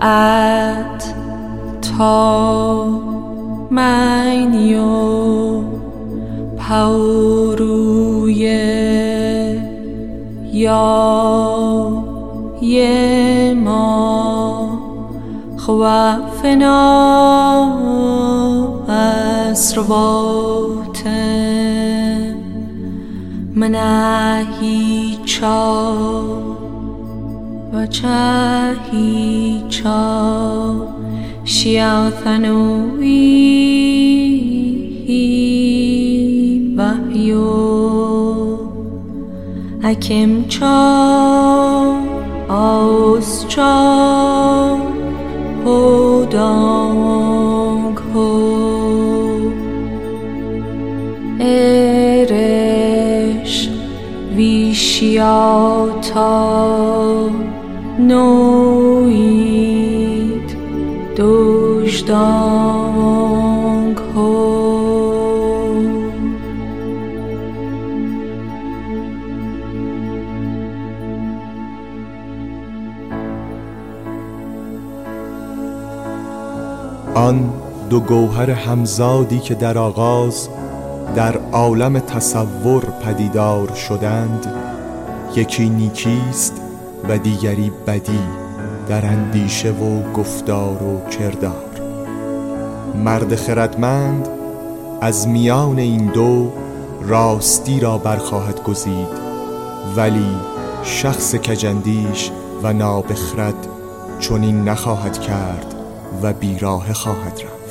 ات تا منیو پاوروی یا یه ما خوافنا اسروات من و چه هیچا شیع ثنوی وحیو اکم چا آس چا هودانگ هو ارش ویشیاتا نوید دوشدانگ هو آن دو گوهر همزادی که در آغاز در عالم تصور پدیدار شدند یکی نیکیست و دیگری بدی در اندیشه و گفتار و کردار. مرد خردمند از میان این دو راستی را برخواهد گزید ولی شخص کجندیش و نابخرد چنین نخواهد کرد و بیراه خواهد رفت.